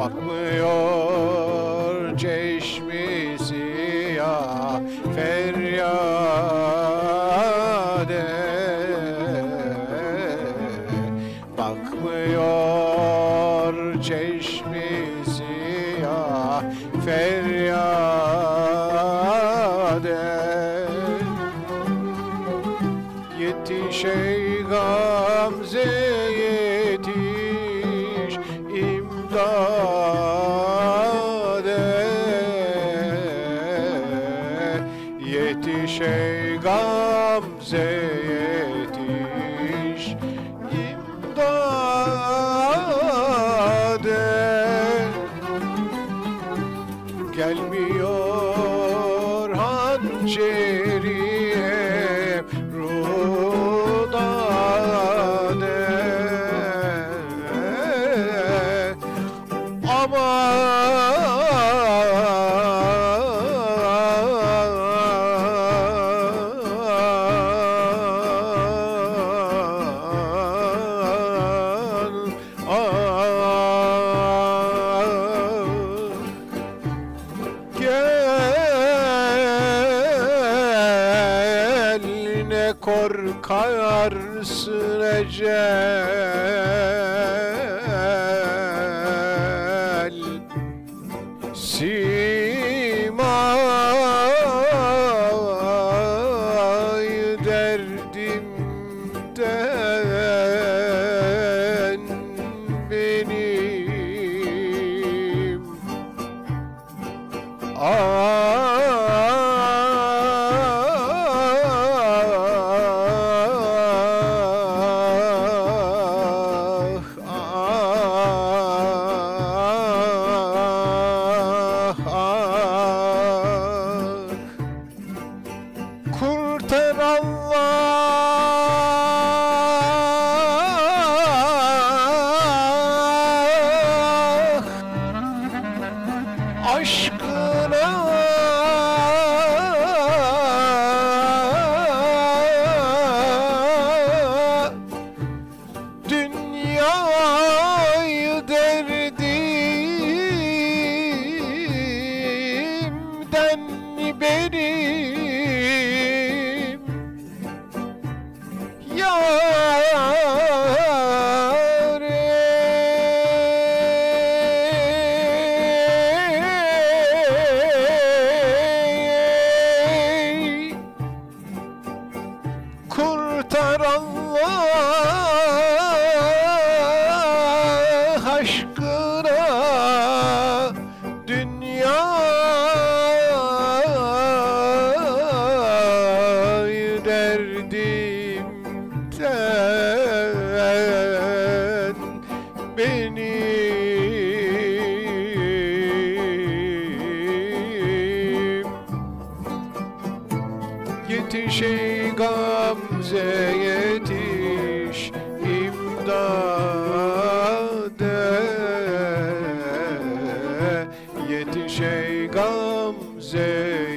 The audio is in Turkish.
Bakmıyor çeşmi siyah feryade. Bakmıyor çeşmi siyah feryade. Yetiş ey Gamze Yetiş ey Gamze yetiş imdade. Gelmiyor hançerim ne korkarsın ecel Simay derdimden benim. Ah, Kurtar Allah. Aşkına. Dünyayı derdimden benim derdimden benim Yetiş ey Gamze yetiş imdade. Yetiş ey Gamze